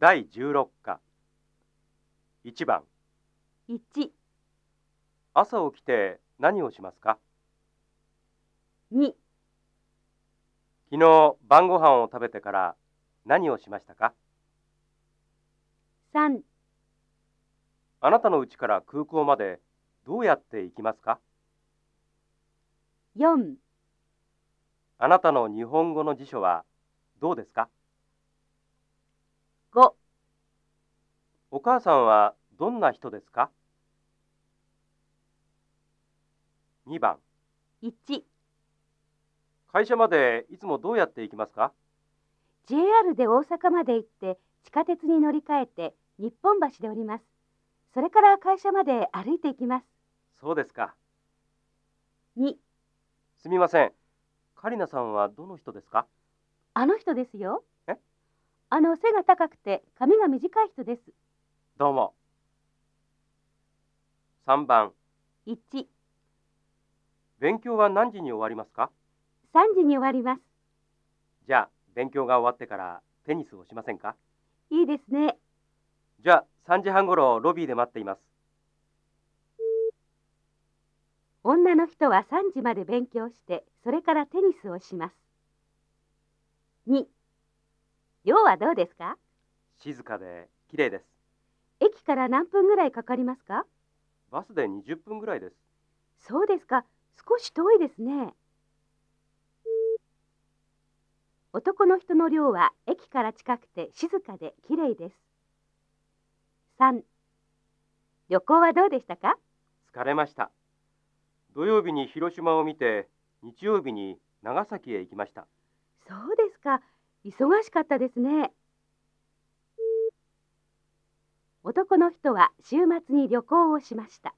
第16課。1番。1、朝起きて何をしますか？2、昨日晩ご飯を食べてから何をしましたか？3、あなたの家から空港までどうやって行きますか？4、あなたの日本語の辞書はどうですか？5、お母さんはどんな人ですか？2番。1、会社までいつもどうやって行きますか？JR で大阪まで行って地下鉄に乗り換えて日本橋で降ります。それから会社まで歩いて行きます。そうですか。2、すみません。カリナさんはどの人ですか？あの人ですよ。えあの背が高くて髪が短い人です。どうも3番1、勉強は何時に終わりますか？3時に終わります。じゃあ勉強が終わってからテニスをしませんか？いいですね。じゃあ3時半ごろロビーで待っています女の人は3時まで勉強してそれからテニスをします。2、量はどうですか？静かで綺麗です駅から何分ぐらいかかりますか？バスで20分ぐらいですそうですか。少し遠いですね。男の人の寮は駅から近くて静かで綺麗です。3. 旅行はどうでしたか？疲れました土曜日に広島を見て日曜日に長崎へ行きましたそうですか。忙しかったですね。男の人は週末に旅行をしました。